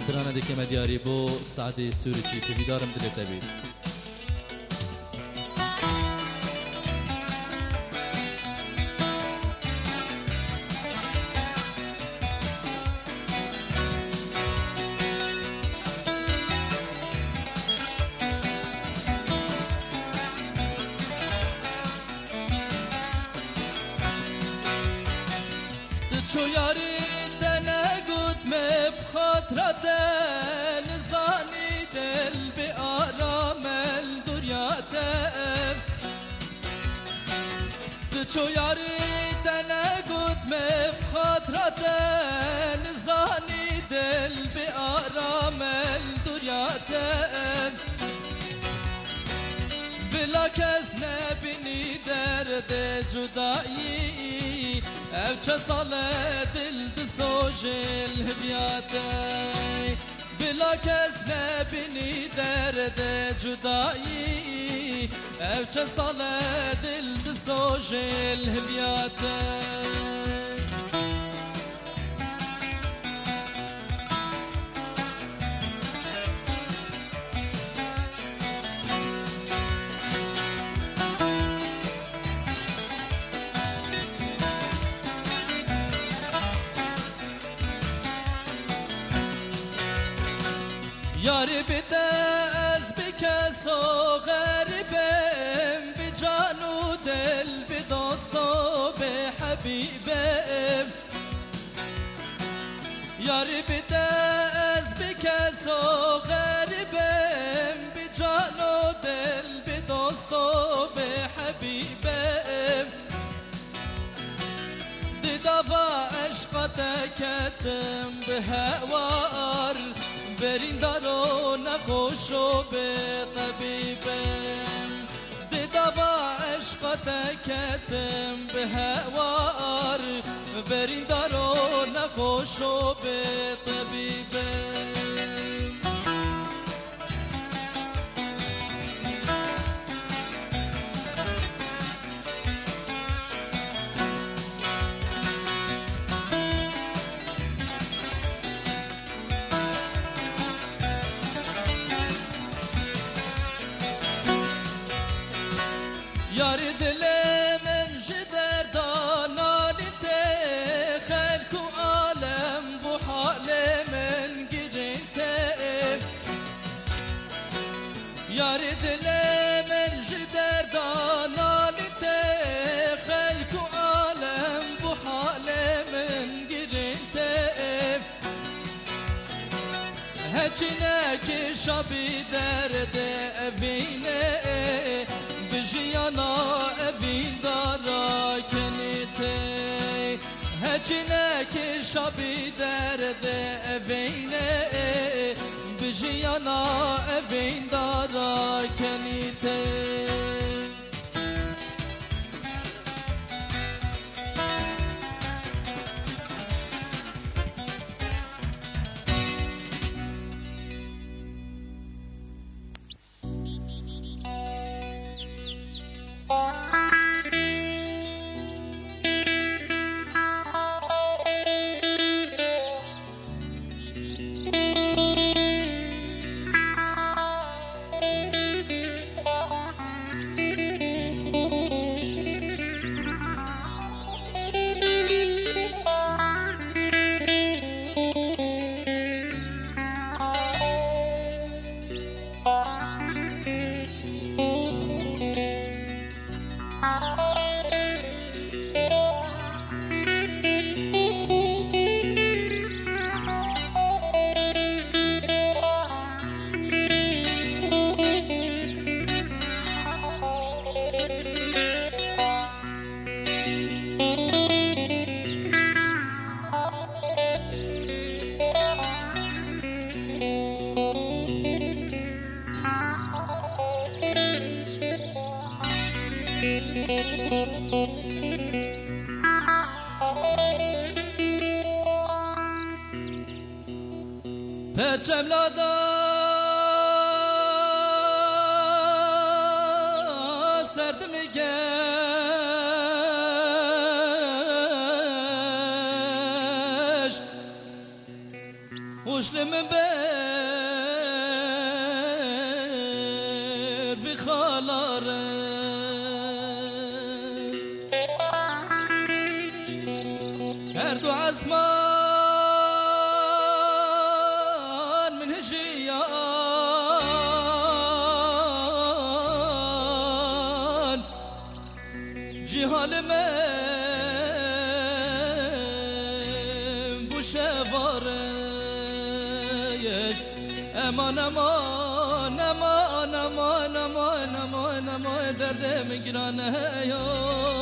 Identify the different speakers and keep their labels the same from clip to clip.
Speaker 1: استرانه دکه مدیاری بو سعد سوری چی تبیدارم دلت بید
Speaker 2: خاطرت نزانی دل به آرام دریات چو یاری تنگود مب خاطرت نزانی دل به آرام دریات بلا کس نبینی درد جدایی أو چه ساله دل دسوجل هبیاتی بلا کس نبینی درد جدایی أو چه ساله دل دسوجل هبیاتی یاری بیده از بکس و غریبم به جان و دل به دوست و به حبیبم. یاری بیده از بکس و غریبم به جان و دل به دوست و به حبیبم. ددافع عشقتك كتم بهوار برین دارو نخوش و به طبیبم. بدوا عشقت کتم به هوار. برین دارو نخوش و çineki şabi derde evine Dijiyana evin dara kenite. Heçineki şabi derde evine Dijiyana evin dara kenite. Perçemlada serdim geç Uşlumun ber bir halarım جهال من بوشوارش امان امان امان امان امان امان امان دردم گرانه یا یا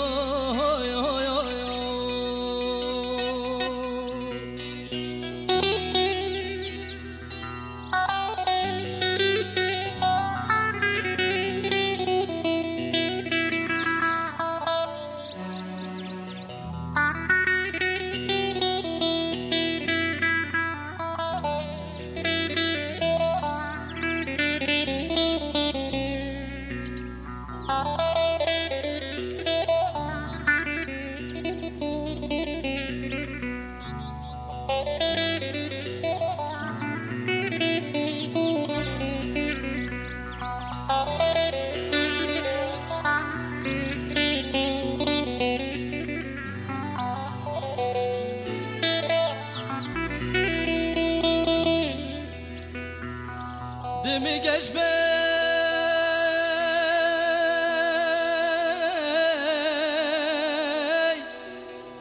Speaker 2: دمی گش به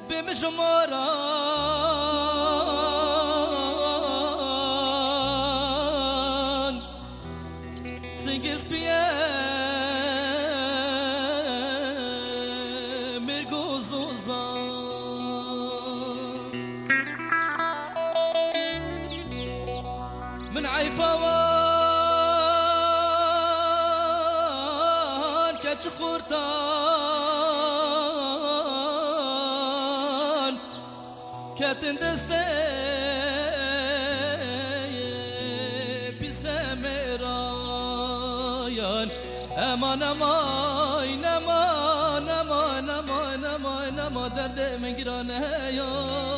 Speaker 2: بم çukurdan Ketin deste pise merayan. Eman eman eman eman eman eman eman derdim giran heyan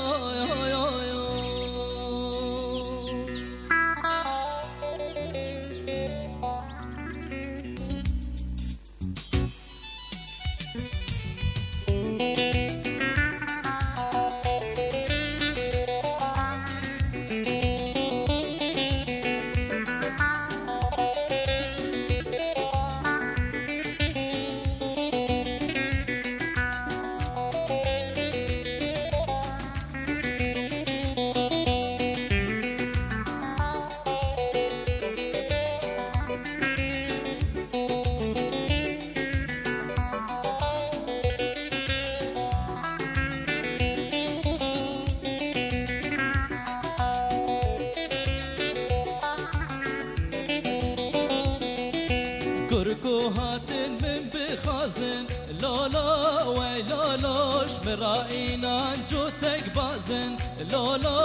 Speaker 2: هاتن من بخازن. لالا وی لالاش مرائینان جو تک بازن. لالا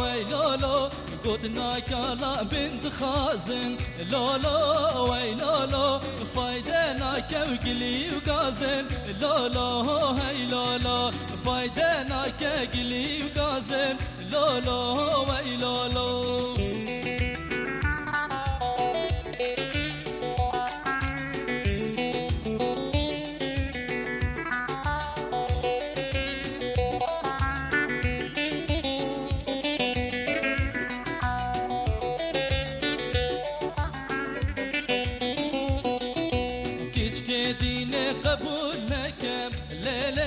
Speaker 2: وی لالا گود ناکالا بند خازن. لالا وی لالا فایده ناکو گلی و گازن. لالا هی لالا فایده ناکه گلی و گازن لالا وی لالا كيشكي ديني قبول نكم ليلة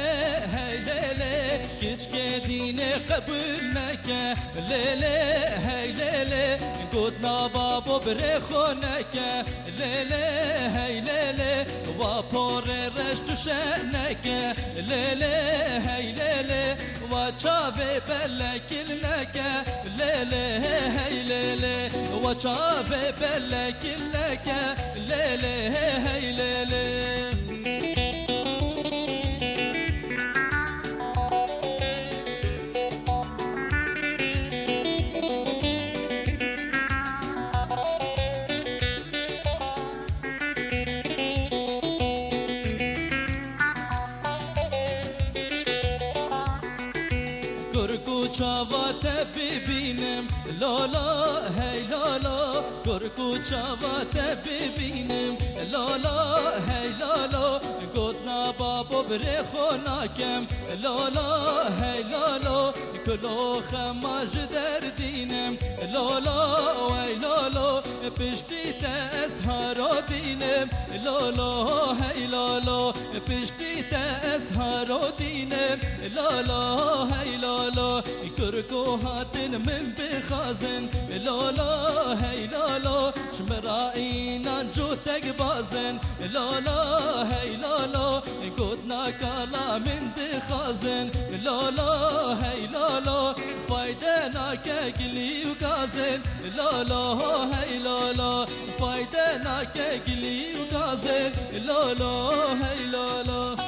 Speaker 2: هاي ليلة كيشكي ديني قبول نكم ليلة هاي ليلة قدنا بابو بريخونك ليلة هاي ليلة وابور رشت شأنك ليلة هاي وچاوي بلك لك ليلة هاي ليلة وچاوي بلك لك ليلة هاي چاوات ببینم لالا هی لالا کرکو چاوات ببینم لالا هی لالا گوتنا بابو بره خوناکم لالا هی لالا کلو خماج در دینم لالا وی لالا پشتی تزهارا دینم لالا هی لالا پشتی تزهارا دینم لالا هی لالا کرکو هاتن من بخازن لالا هی لالا شمرائینا تگ بازن. لالا هی لالا گوتنا کالا من دخازن لالا هی لالا فایده ناکه گلی و گازن. لالا هی لالا فایده ناکه گلی و گازن. لالا هی لالا